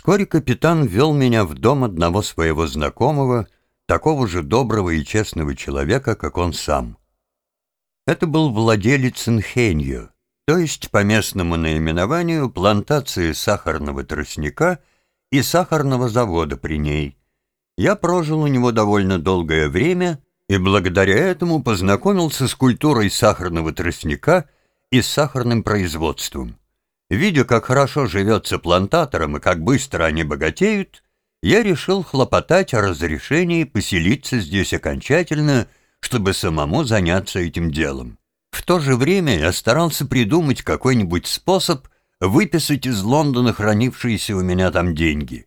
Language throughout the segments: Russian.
Вскоре капитан ввел меня в дом одного своего знакомого, такого же доброго и честного человека, как он сам. Это был владелец Инхеньо, то есть по местному наименованию плантации сахарного тростника и сахарного завода при ней. Я прожил у него довольно долгое время и благодаря этому познакомился с культурой сахарного тростника и с сахарным производством. Видя, как хорошо живется плантаторам и как быстро они богатеют, я решил хлопотать о разрешении поселиться здесь окончательно, чтобы самому заняться этим делом. В то же время я старался придумать какой-нибудь способ выписать из Лондона хранившиеся у меня там деньги.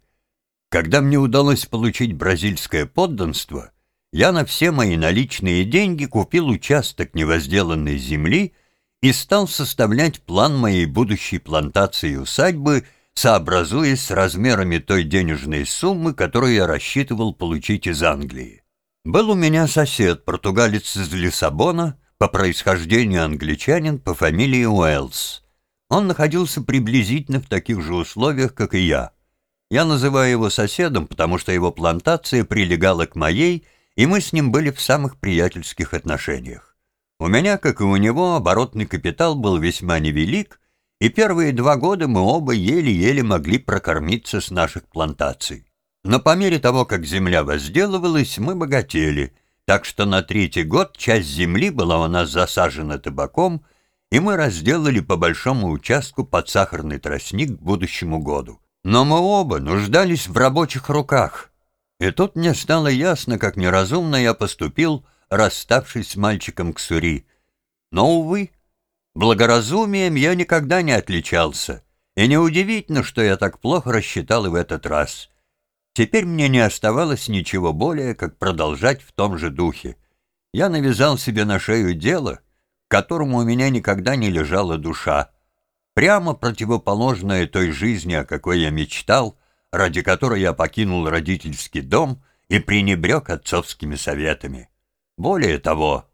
Когда мне удалось получить бразильское подданство, я на все мои наличные деньги купил участок невозделанной земли и стал составлять план моей будущей плантации усадьбы, сообразуясь с размерами той денежной суммы, которую я рассчитывал получить из Англии. Был у меня сосед, португалец из Лиссабона, по происхождению англичанин по фамилии Уэллс. Он находился приблизительно в таких же условиях, как и я. Я называю его соседом, потому что его плантация прилегала к моей, и мы с ним были в самых приятельских отношениях. У меня, как и у него, оборотный капитал был весьма невелик, и первые два года мы оба еле-еле могли прокормиться с наших плантаций. Но по мере того, как земля возделывалась, мы богатели — так что на третий год часть земли была у нас засажена табаком, и мы разделали по большому участку под сахарный тростник к будущему году. Но мы оба нуждались в рабочих руках. И тут мне стало ясно, как неразумно я поступил, расставшись с мальчиком Ксури. Но, увы, благоразумием я никогда не отличался, и неудивительно, что я так плохо рассчитал и в этот раз. Теперь мне не оставалось ничего более, как продолжать в том же духе. Я навязал себе на шею дело, которому у меня никогда не лежала душа, прямо противоположное той жизни, о какой я мечтал, ради которой я покинул родительский дом и пренебрег отцовскими советами. Более того,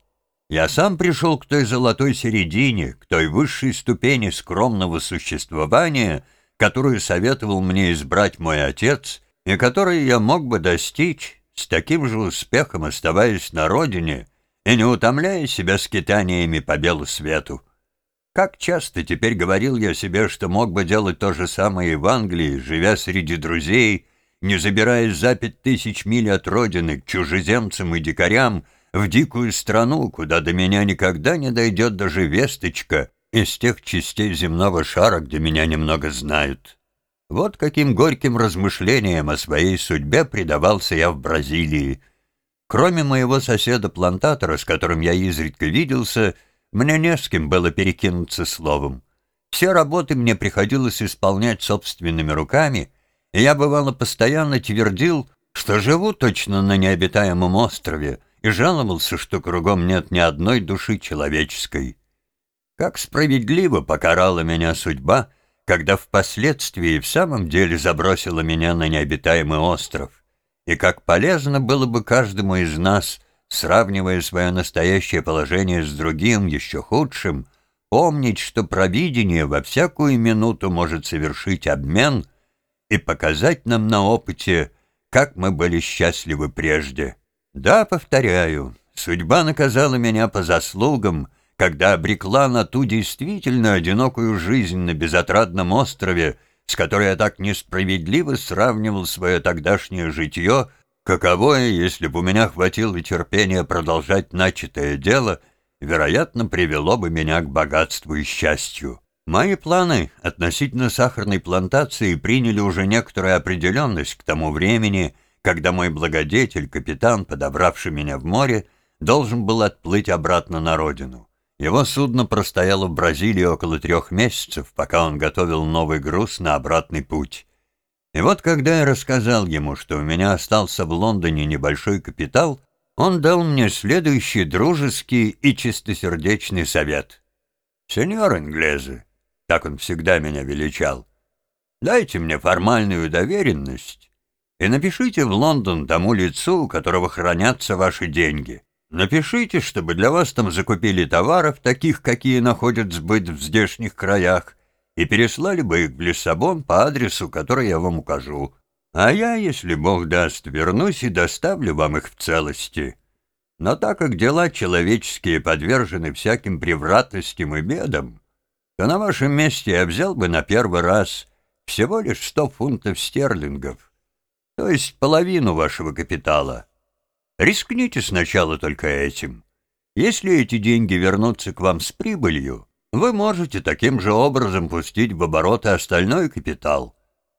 я сам пришел к той золотой середине, к той высшей ступени скромного существования, которую советовал мне избрать мой отец — и которые я мог бы достичь с таким же успехом, оставаясь на родине и не утомляя себя скитаниями по белу свету. Как часто теперь говорил я себе, что мог бы делать то же самое и в Англии, живя среди друзей, не забираясь за пять тысяч миль от родины к чужеземцам и дикарям, в дикую страну, куда до меня никогда не дойдет даже весточка из тех частей земного шара, где меня немного знают. Вот каким горьким размышлениям о своей судьбе предавался я в Бразилии. Кроме моего соседа-плантатора, с которым я изредка виделся, мне не с кем было перекинуться словом. Все работы мне приходилось исполнять собственными руками, и я, бывало, постоянно твердил, что живу точно на необитаемом острове, и жаловался, что кругом нет ни одной души человеческой. Как справедливо покарала меня судьба — когда впоследствии в самом деле забросила меня на необитаемый остров, и как полезно было бы каждому из нас, сравнивая свое настоящее положение с другим, еще худшим, помнить, что провидение во всякую минуту может совершить обмен и показать нам на опыте, как мы были счастливы прежде. Да, повторяю, судьба наказала меня по заслугам — когда обрекла на ту действительно одинокую жизнь на безотрадном острове, с которой я так несправедливо сравнивал свое тогдашнее житье, каковое, если бы у меня хватило терпения продолжать начатое дело, вероятно, привело бы меня к богатству и счастью. Мои планы относительно сахарной плантации приняли уже некоторую определенность к тому времени, когда мой благодетель, капитан, подобравший меня в море, должен был отплыть обратно на родину. Его судно простояло в Бразилии около трех месяцев, пока он готовил новый груз на обратный путь. И вот когда я рассказал ему, что у меня остался в Лондоне небольшой капитал, он дал мне следующий дружеский и чистосердечный совет. «Сеньор Инглезе», — так он всегда меня величал, — «дайте мне формальную доверенность и напишите в Лондон тому лицу, у которого хранятся ваши деньги». Напишите, чтобы для вас там закупили товаров, таких, какие находят сбыт в здешних краях, и переслали бы их в Лиссабон по адресу, который я вам укажу. А я, если Бог даст, вернусь и доставлю вам их в целости. Но так как дела человеческие подвержены всяким превратностям и бедам, то на вашем месте я взял бы на первый раз всего лишь сто фунтов стерлингов, то есть половину вашего капитала. Рискните сначала только этим. Если эти деньги вернутся к вам с прибылью, вы можете таким же образом пустить в оборот и остальной капитал.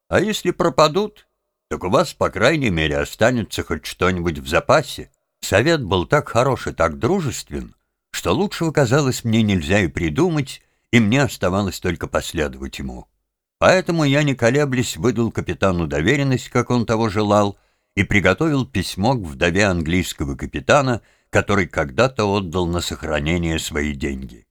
А если пропадут, так у вас, по крайней мере, останется хоть что-нибудь в запасе. Совет был так хорош и так дружествен, что лучшего, казалось, мне нельзя и придумать, и мне оставалось только последовать ему. Поэтому я, не колеблясь, выдал капитану доверенность, как он того желал, и приготовил письмо к вдове английского капитана, который когда-то отдал на сохранение свои деньги.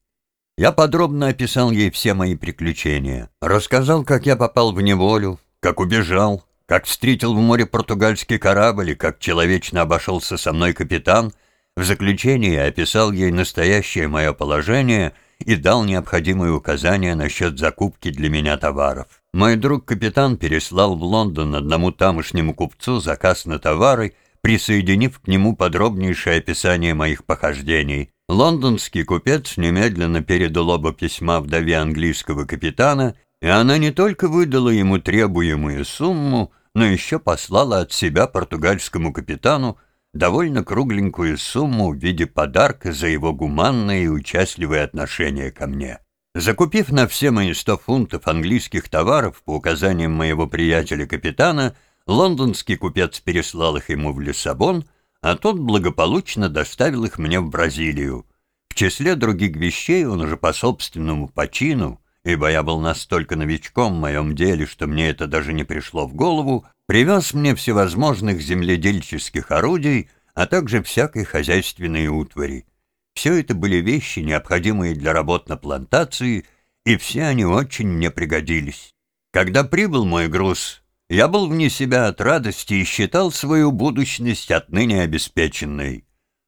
Я подробно описал ей все мои приключения, рассказал, как я попал в неволю, как убежал, как встретил в море португальский корабль и как человечно обошелся со мной капитан. В заключение описал ей настоящее мое положение и дал необходимые указания насчет закупки для меня товаров. Мой друг-капитан переслал в Лондон одному тамошнему купцу заказ на товары, присоединив к нему подробнейшее описание моих похождений. Лондонский купец немедленно передал оба письма вдове английского капитана, и она не только выдала ему требуемую сумму, но еще послала от себя португальскому капитану довольно кругленькую сумму в виде подарка за его гуманное и участливое отношение ко мне. Закупив на все мои сто фунтов английских товаров по указаниям моего приятеля-капитана, лондонский купец переслал их ему в Лиссабон — а тот благополучно доставил их мне в Бразилию. В числе других вещей он уже по собственному почину, ибо я был настолько новичком в моем деле, что мне это даже не пришло в голову, привез мне всевозможных земледельческих орудий, а также всякой хозяйственной утвари. Все это были вещи, необходимые для работ на плантации, и все они очень мне пригодились. Когда прибыл мой груз, я был вне себя от радости и считал свою будущность отныне обеспеченной.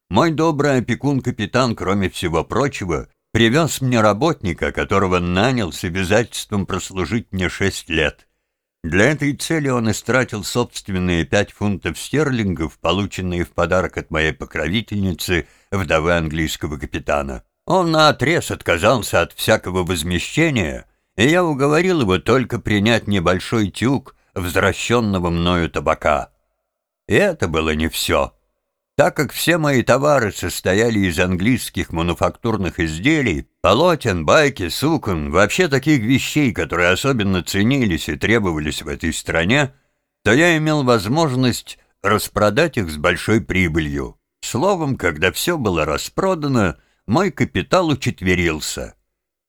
Мой добрый опекун-капитан, кроме всего прочего, привез мне работника, которого нанял с обязательством прослужить мне шесть лет. Для этой цели он истратил собственные пять фунтов стерлингов, полученные в подарок от моей покровительницы, вдовы английского капитана. Он наотрез отказался от всякого возмещения, и я уговорил его только принять небольшой тюк — возвращенного мною табака. И это было не все. Так как все мои товары состояли из английских мануфактурных изделий, полотен, байки, сукон, вообще таких вещей, которые особенно ценились и требовались в этой стране, то я имел возможность распродать их с большой прибылью. Словом, когда все было распродано, мой капитал учетверился —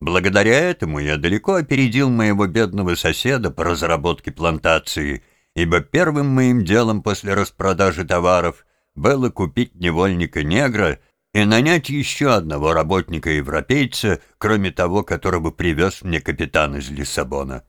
Благодаря этому я далеко опередил моего бедного соседа по разработке плантации, ибо первым моим делом после распродажи товаров было купить невольника-негра и нанять еще одного работника-европейца, кроме того, которого привез мне капитан из Лиссабона.